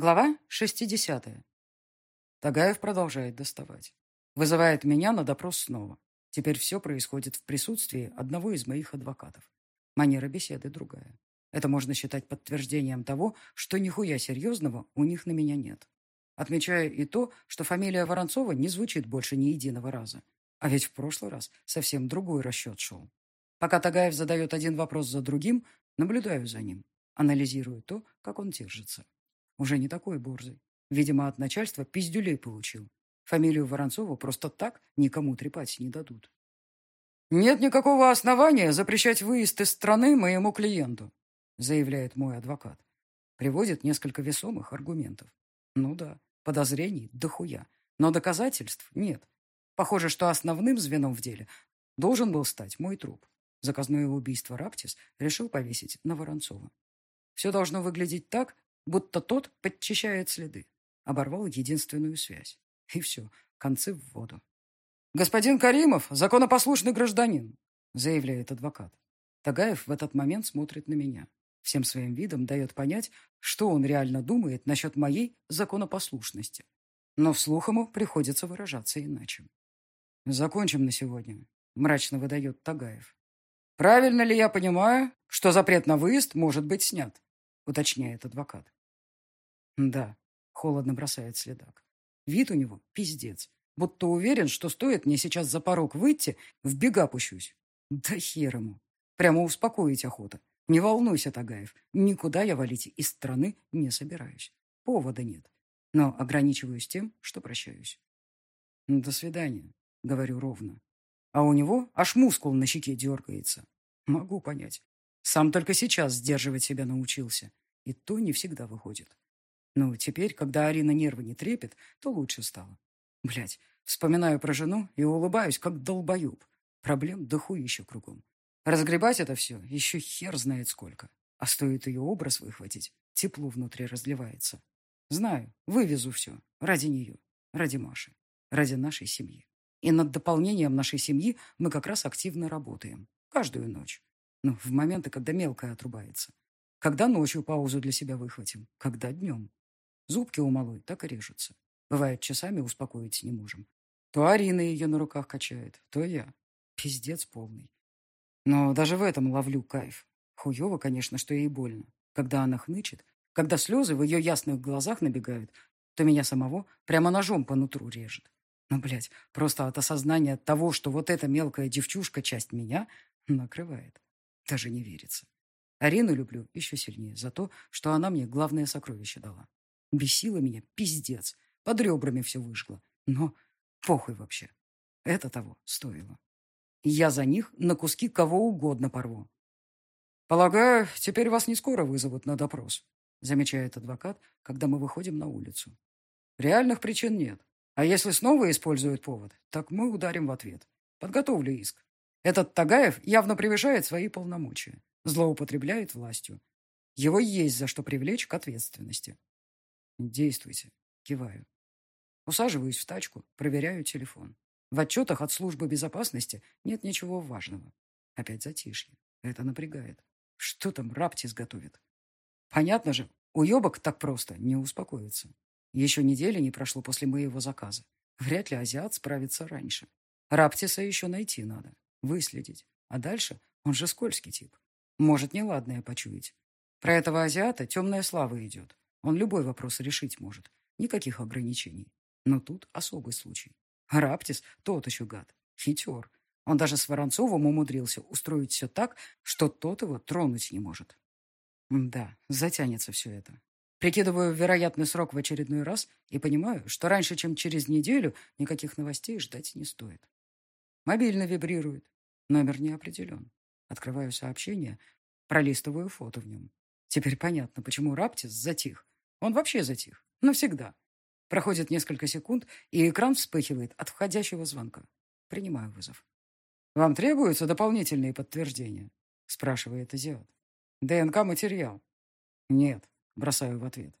Глава 60. Тагаев продолжает доставать. Вызывает меня на допрос снова. Теперь все происходит в присутствии одного из моих адвокатов. Манера беседы другая. Это можно считать подтверждением того, что нихуя серьезного у них на меня нет. Отмечаю и то, что фамилия Воронцова не звучит больше ни единого раза. А ведь в прошлый раз совсем другой расчет шел. Пока Тагаев задает один вопрос за другим, наблюдаю за ним, анализирую то, как он держится. Уже не такой борзый. Видимо, от начальства пиздюлей получил. Фамилию Воронцова просто так никому трепать не дадут. «Нет никакого основания запрещать выезд из страны моему клиенту», заявляет мой адвокат. Приводит несколько весомых аргументов. Ну да, подозрений дохуя, но доказательств нет. Похоже, что основным звеном в деле должен был стать мой труп. Заказное убийство Раптис решил повесить на Воронцова. Все должно выглядеть так, будто тот подчищает следы. Оборвал единственную связь. И все, концы в воду. «Господин Каримов – законопослушный гражданин», – заявляет адвокат. Тагаев в этот момент смотрит на меня. Всем своим видом дает понять, что он реально думает насчет моей законопослушности. Но вслух ему приходится выражаться иначе. «Закончим на сегодня», – мрачно выдает Тагаев. «Правильно ли я понимаю, что запрет на выезд может быть снят?» – уточняет адвокат. Да, холодно бросает следак. Вид у него пиздец. Будто уверен, что стоит мне сейчас за порог выйти, в бега пущусь. Да хер ему. Прямо успокоить охота. Не волнуйся, Тагаев. Никуда я валить из страны не собираюсь. Повода нет. Но ограничиваюсь тем, что прощаюсь. До свидания, говорю ровно. А у него аж мускул на щеке дергается. Могу понять. Сам только сейчас сдерживать себя научился. И то не всегда выходит. Ну, теперь, когда Арина нервы не трепет, то лучше стало. Блять, вспоминаю про жену и улыбаюсь, как долбоюб. Проблем да хуй еще кругом. Разгребать это все еще хер знает сколько. А стоит ее образ выхватить, тепло внутри разливается. Знаю, вывезу все. Ради нее. Ради Маши. Ради нашей семьи. И над дополнением нашей семьи мы как раз активно работаем. Каждую ночь. Ну, в моменты, когда мелкая отрубается. Когда ночью паузу для себя выхватим. Когда днем. Зубки у малой так и режутся. Бывает, часами успокоить не можем. То Арина ее на руках качает, то я. Пиздец полный. Но даже в этом ловлю кайф. Хуево, конечно, что ей больно. Когда она хнычет, когда слезы в ее ясных глазах набегают, то меня самого прямо ножом по нутру режет. Но, блядь, просто от осознания того, что вот эта мелкая девчушка часть меня, накрывает. Даже не верится. Арину люблю еще сильнее за то, что она мне главное сокровище дала. Бесило меня пиздец. Под ребрами все выжгло. Но похуй вообще. Это того стоило. Я за них на куски кого угодно порву. «Полагаю, теперь вас не скоро вызовут на допрос», замечает адвокат, когда мы выходим на улицу. «Реальных причин нет. А если снова используют повод, так мы ударим в ответ. Подготовлю иск. Этот Тагаев явно превышает свои полномочия, злоупотребляет властью. Его есть за что привлечь к ответственности. «Действуйте», — киваю. Усаживаюсь в тачку, проверяю телефон. В отчетах от службы безопасности нет ничего важного. Опять затишье. Это напрягает. Что там Раптис готовит? Понятно же, уебок так просто не успокоится. Еще недели не прошло после моего заказа. Вряд ли азиат справится раньше. Раптиса еще найти надо, выследить. А дальше он же скользкий тип. Может неладное почуять. Про этого азиата темная слава идет. Он любой вопрос решить может. Никаких ограничений. Но тут особый случай. Раптис тот еще гад. Хитер. Он даже с Воронцовым умудрился устроить все так, что тот его тронуть не может. Да, затянется все это. Прикидываю вероятный срок в очередной раз и понимаю, что раньше, чем через неделю, никаких новостей ждать не стоит. Мобильно вибрирует. Номер не определен. Открываю сообщение, пролистываю фото в нем. Теперь понятно, почему Раптис затих. Он вообще затих. Навсегда. Проходит несколько секунд, и экран вспыхивает от входящего звонка. Принимаю вызов. «Вам требуются дополнительные подтверждения?» спрашивает азиат. «ДНК-материал?» «Нет», бросаю в ответ.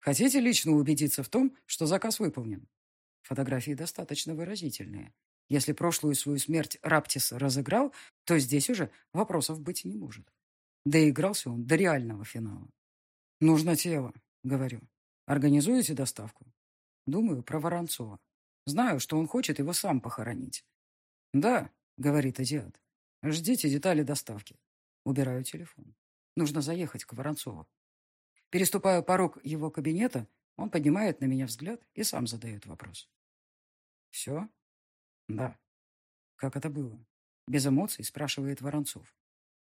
«Хотите лично убедиться в том, что заказ выполнен?» Фотографии достаточно выразительные. Если прошлую свою смерть Раптис разыграл, то здесь уже вопросов быть не может. Доигрался он до реального финала. «Нужно тело», — говорю. Организуете доставку? Думаю про Воронцова. Знаю, что он хочет его сам похоронить. Да, говорит азиат. Ждите детали доставки. Убираю телефон. Нужно заехать к Воронцову. Переступаю порог его кабинета, он поднимает на меня взгляд и сам задает вопрос. «Все?» «Да». «Как это было?» Без эмоций спрашивает Воронцов.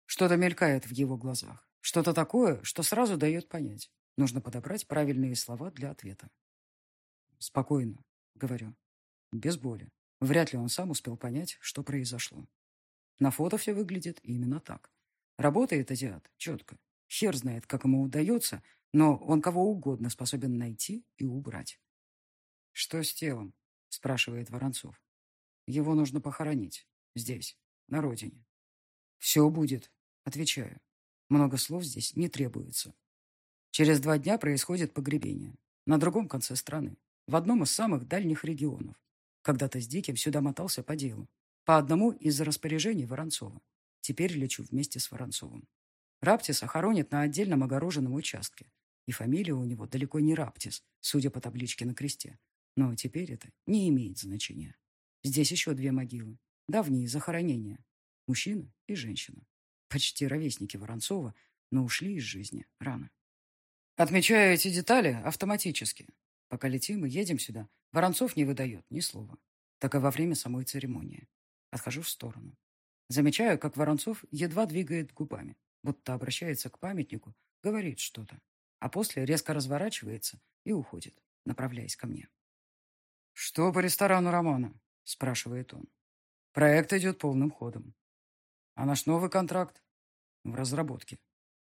Что-то мелькает в его глазах. Что-то такое, что сразу дает понять. Нужно подобрать правильные слова для ответа. «Спокойно», — говорю. Без боли. Вряд ли он сам успел понять, что произошло. На фото все выглядит именно так. Работает азиат четко. Хер знает, как ему удается, но он кого угодно способен найти и убрать. «Что с телом?» – спрашивает Воронцов. «Его нужно похоронить. Здесь, на родине». «Все будет», – отвечаю. Много слов здесь не требуется. Через два дня происходит погребение. На другом конце страны, в одном из самых дальних регионов. Когда-то с Диким сюда мотался по делу. По одному из распоряжений Воронцова. Теперь лечу вместе с Воронцовым. Раптиса хоронят на отдельном огороженном участке. И фамилия у него далеко не Раптис, судя по табличке на кресте. Но теперь это не имеет значения. Здесь еще две могилы. Давние захоронения. Мужчина и женщина. Почти ровесники Воронцова, но ушли из жизни рано. Отмечаю эти детали автоматически. Пока летим и едем сюда, Воронцов не выдает ни слова. Так и во время самой церемонии. Отхожу в сторону. Замечаю, как Воронцов едва двигает губами, будто обращается к памятнику, говорит что-то, а после резко разворачивается и уходит, направляясь ко мне. «Что по ресторану Романа?» – спрашивает он. «Проект идет полным ходом. А наш новый контракт в разработке.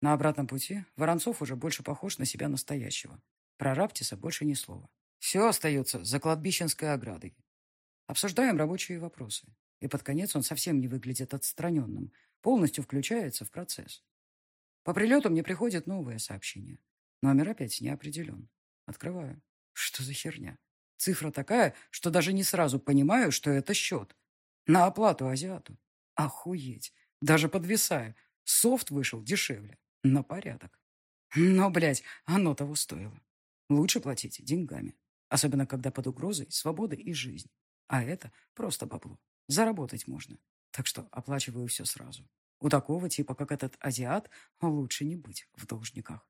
На обратном пути Воронцов уже больше похож на себя настоящего. Про Раптиса больше ни слова. Все остается за кладбищенской оградой. Обсуждаем рабочие вопросы. И под конец он совсем не выглядит отстраненным, полностью включается в процесс. По прилету мне приходит новое сообщение. Номер опять не определен. Открываю. Что за херня? Цифра такая, что даже не сразу понимаю, что это счет. На оплату азиату. Охуеть. Даже подвисаю. Софт вышел дешевле. На порядок. Но, блядь, оно того стоило. Лучше платить деньгами. Особенно, когда под угрозой свобода и жизнь. А это просто бабло. Заработать можно. Так что оплачиваю все сразу. У такого типа, как этот азиат, лучше не быть в должниках.